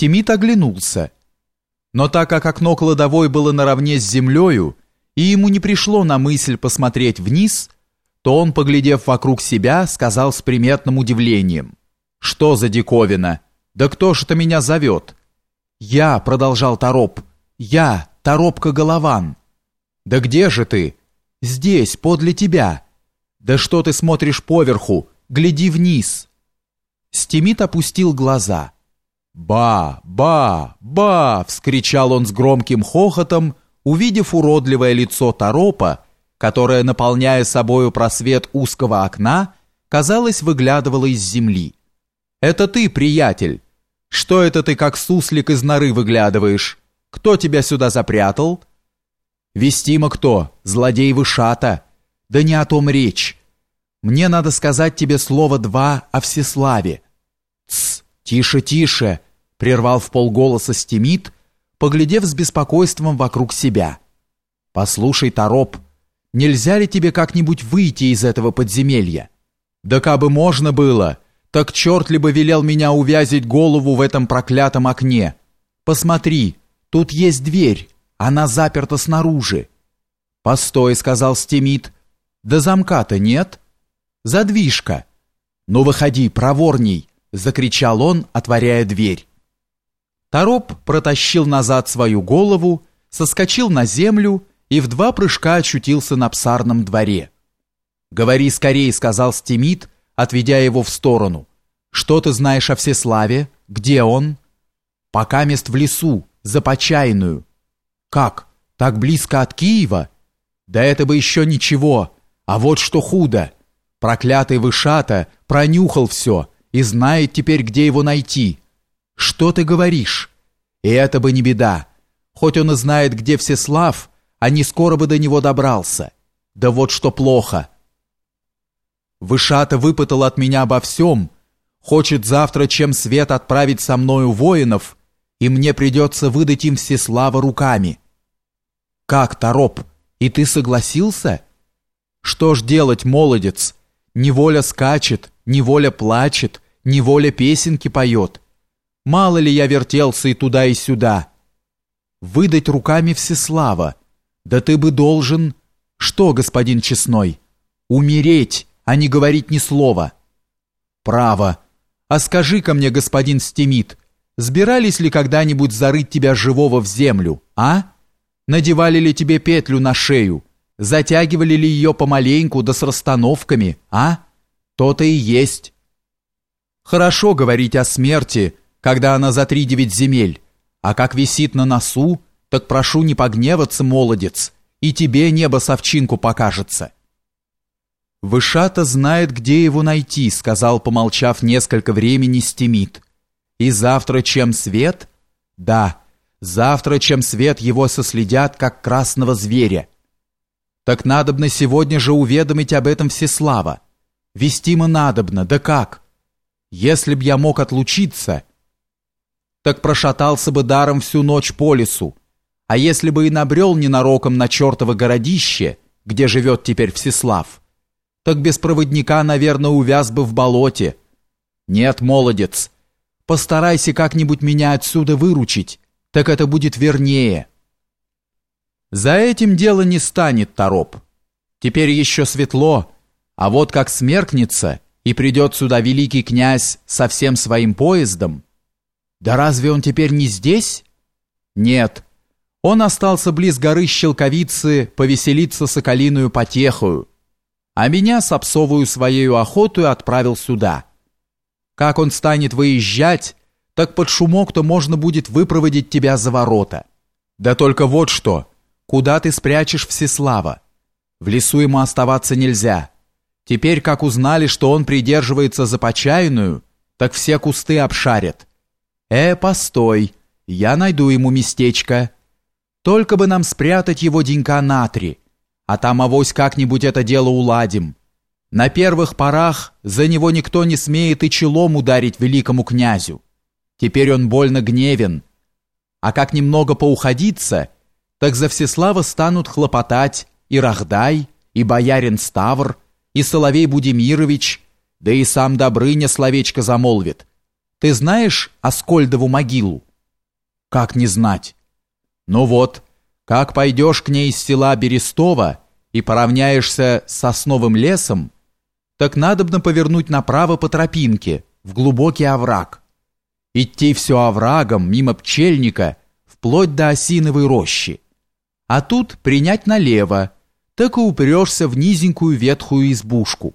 Стимит оглянулся. Но так как окно кладовой было наравне с землею, и ему не пришло на мысль посмотреть вниз, то он, поглядев вокруг себя, сказал с приметным удивлением. «Что за диковина? Да кто ж это меня зовет?» «Я», — продолжал Тороп, — «я, Торопка Голован». «Да где же ты?» «Здесь, подле тебя». «Да что ты смотришь поверху? Гляди вниз». Стимит опустил глаза. «Ба! Ба! Ба!» — вскричал он с громким хохотом, увидев уродливое лицо Торопа, которое, наполняя собою просвет узкого окна, казалось, выглядывало из земли. «Это ты, приятель! Что это ты, как суслик из норы, выглядываешь? Кто тебя сюда запрятал?» «Вестимо кто? Злодей Вышата!» «Да не о том речь. Мне надо сказать тебе слово два о всеславе». «Тсс! Тише, тише!» — прервал в полголоса Стимит, поглядев с беспокойством вокруг себя. «Послушай, Тороп, нельзя ли тебе как-нибудь выйти из этого подземелья? Да кабы можно было, так черт ли бы велел меня увязить голову в этом проклятом окне. Посмотри, тут есть дверь, она заперта снаружи». «Постой», — сказал Стимит, — «да замка-то нет». «Задвижка». «Ну выходи, проворней», — закричал он, отворяя дверь. Тороп протащил назад свою голову, соскочил на землю и в два прыжка очутился на псарном дворе. «Говори скорее», — сказал Стимит, отведя его в сторону. «Что ты знаешь о Всеславе? Где он?» «Пока мест в лесу, за Почайную». «Как? Так близко от Киева?» «Да это бы еще ничего. А вот что худо. Проклятый Вышата пронюхал все и знает теперь, где его найти». «Что ты говоришь?» «И это бы не беда. Хоть он и знает, где Всеслав, а не скоро бы до него добрался. Да вот что плохо». Вышата выпытал от меня обо всем, хочет завтра чем свет отправить со мною воинов, и мне придется выдать им Всеслава руками. Как, Тороп, и ты согласился? Что ж делать, молодец? Неволя скачет, неволя плачет, неволя песенки поет. Мало ли я вертелся и туда, и сюда. Выдать руками Всеслава. Да ты бы должен... Что, господин Честной? Умереть, а не говорить ни слова. Право. А скажи-ка мне, господин Стемит, сбирались ли когда-нибудь зарыть тебя живого в землю, а? Надевали ли тебе петлю на шею? Затягивали ли ее помаленьку да с расстановками, а? То-то и есть. Хорошо говорить о смерти, когда она за три девять земель, а как висит на носу, так прошу не погневаться, молодец, и тебе небо совчинку покажется». «Вышата знает, где его найти», — сказал, помолчав несколько времени, Стимит. «И завтра чем свет?» «Да, завтра чем свет его соследят, как красного зверя». «Так надобно сегодня же уведомить об этом Всеслава. Вестимо надобно, да как? Если б я мог отлучиться, так прошатался бы даром всю ночь по лесу. А если бы и набрел ненароком на чертово городище, где живет теперь Всеслав, так без проводника, наверное, увяз бы в болоте. Нет, молодец, постарайся как-нибудь меня отсюда выручить, так это будет вернее. За этим дело не станет, Тороп. Теперь еще светло, а вот как смеркнется, и придет сюда великий князь со всем своим поездом, да разве он теперь не здесь? Нет. Он остался близ горы Щелковицы повеселиться соколиную потехою, а меня с обсовую своею охотою отправил сюда. Как он станет выезжать, так под шумок-то можно будет выпроводить тебя за ворота. Да только вот что, куда ты спрячешь Всеслава? В лесу ему оставаться нельзя. Теперь, как узнали, что он придерживается за почайную, так все кусты обшарят. «Э, постой, я найду ему местечко. Только бы нам спрятать его денька на три, а там авось как-нибудь это дело уладим. На первых порах за него никто не смеет и челом ударить великому князю. Теперь он больно гневен. А как немного поуходиться, так за Всеслава станут хлопотать и Рахдай, и боярин Ставр, и Соловей Будимирович, да и сам Добрыня словечко замолвит. Ты знаешь Аскольдову могилу? Как не знать? Ну вот, как пойдешь к ней из села Берестова и поравняешься с сосновым лесом, так надобно повернуть направо по тропинке, в глубокий овраг. Идти все оврагом, мимо пчельника, вплоть до осиновой рощи. А тут принять налево, так и упрешься в низенькую ветхую избушку.